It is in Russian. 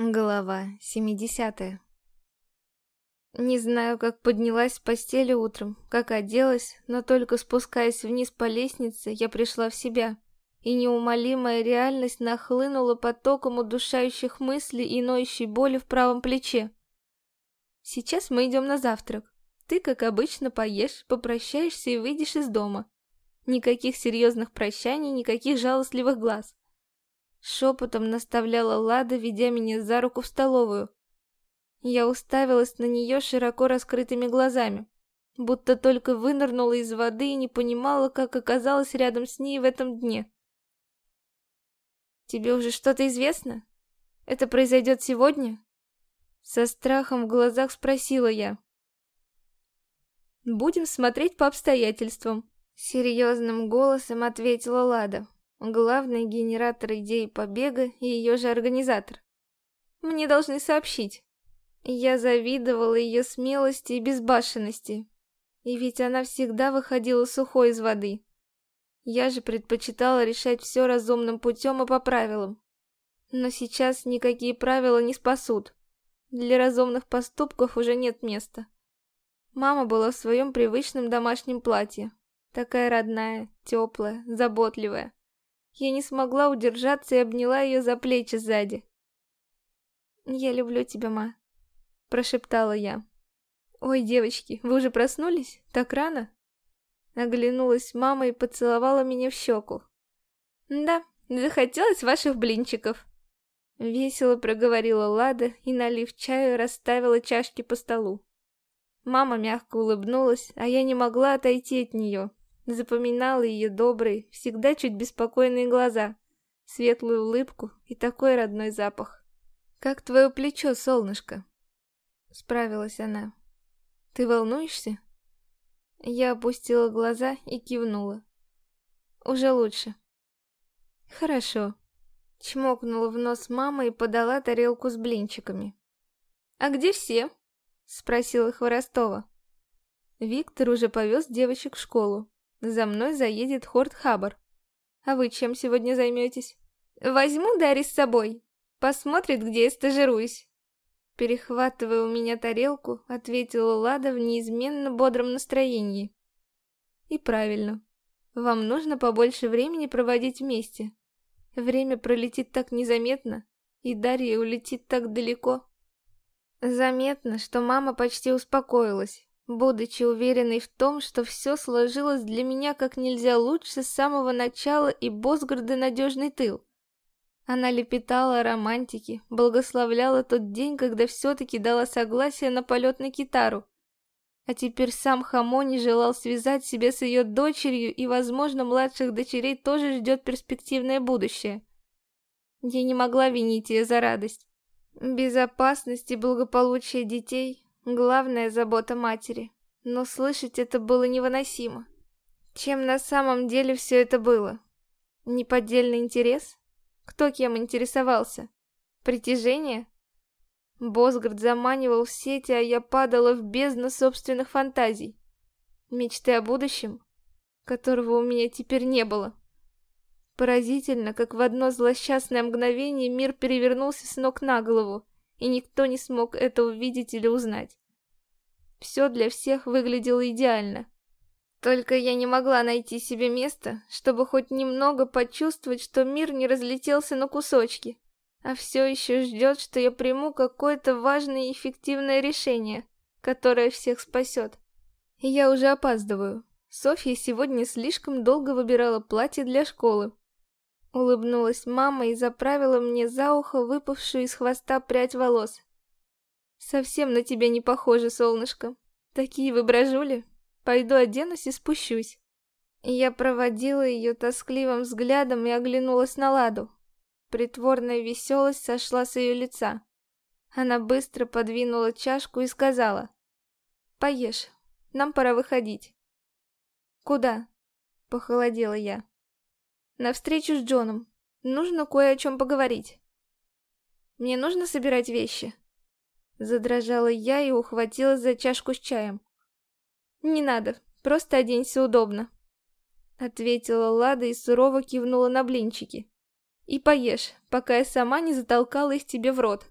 Глава 70 Не знаю, как поднялась с постели утром, как оделась, но только спускаясь вниз по лестнице, я пришла в себя, и неумолимая реальность нахлынула потоком удушающих мыслей и ноющей боли в правом плече. Сейчас мы идем на завтрак. Ты, как обычно, поешь, попрощаешься и выйдешь из дома. Никаких серьезных прощаний, никаких жалостливых глаз. Шепотом наставляла Лада, ведя меня за руку в столовую. Я уставилась на нее широко раскрытыми глазами, будто только вынырнула из воды и не понимала, как оказалась рядом с ней в этом дне. «Тебе уже что-то известно? Это произойдет сегодня?» Со страхом в глазах спросила я. «Будем смотреть по обстоятельствам», — серьезным голосом ответила Лада главный генератор идеи побега и ее же организатор. Мне должны сообщить. Я завидовала ее смелости и безбашенности. И ведь она всегда выходила сухой из воды. Я же предпочитала решать все разумным путем и по правилам. Но сейчас никакие правила не спасут. Для разумных поступков уже нет места. Мама была в своем привычном домашнем платье. Такая родная, теплая, заботливая. Я не смогла удержаться и обняла ее за плечи сзади. «Я люблю тебя, ма», — прошептала я. «Ой, девочки, вы уже проснулись? Так рано?» Оглянулась мама и поцеловала меня в щеку. «Да, захотелось ваших блинчиков». Весело проговорила Лада и, налив чаю, расставила чашки по столу. Мама мягко улыбнулась, а я не могла отойти от нее. Запоминала ее добрые, всегда чуть беспокойные глаза, светлую улыбку и такой родной запах. «Как твое плечо, солнышко?» Справилась она. «Ты волнуешься?» Я опустила глаза и кивнула. «Уже лучше». «Хорошо». Чмокнула в нос мама и подала тарелку с блинчиками. «А где все?» — спросила Хворостова. Виктор уже повез девочек в школу. За мной заедет Хорт Хабар. А вы чем сегодня займетесь? Возьму Дарри с собой. Посмотрит, где я стажируюсь. Перехватывая у меня тарелку, ответила Лада в неизменно бодром настроении. И правильно. Вам нужно побольше времени проводить вместе. Время пролетит так незаметно, и Дарья улетит так далеко. Заметно, что мама почти успокоилась, будучи уверенной в том, что все сложилось для меня как нельзя лучше с самого начала и Босгарды надежный тыл. Она лепетала о романтике, благословляла тот день, когда все-таки дала согласие на полет на китару. А теперь сам Хамони желал связать себя с ее дочерью, и, возможно, младших дочерей тоже ждет перспективное будущее. Я не могла винить ее за радость. Безопасность и благополучие детей Главная забота матери. Но слышать это было невыносимо. Чем на самом деле все это было? Неподдельный интерес? Кто кем интересовался? Притяжение? Босгард заманивал в сети, а я падала в бездну собственных фантазий. Мечты о будущем, которого у меня теперь не было. Поразительно, как в одно злосчастное мгновение мир перевернулся с ног на голову, и никто не смог это увидеть или узнать. Все для всех выглядело идеально. Только я не могла найти себе места, чтобы хоть немного почувствовать, что мир не разлетелся на кусочки, а все еще ждет, что я приму какое-то важное и эффективное решение, которое всех спасет. И я уже опаздываю. Софья сегодня слишком долго выбирала платье для школы, Улыбнулась мама и заправила мне за ухо выпавшую из хвоста прядь волос. Совсем на тебя не похоже, солнышко. Такие выброжули. Пойду оденусь и спущусь. Я проводила ее тоскливым взглядом и оглянулась на Ладу. Притворная веселость сошла с ее лица. Она быстро подвинула чашку и сказала. «Поешь, нам пора выходить». «Куда?» — похолодела я. На встречу с Джоном. Нужно кое о чем поговорить. Мне нужно собирать вещи. Задрожала я и ухватилась за чашку с чаем. Не надо, просто оденься удобно. Ответила Лада и сурово кивнула на блинчики. И поешь, пока я сама не затолкала их тебе в рот.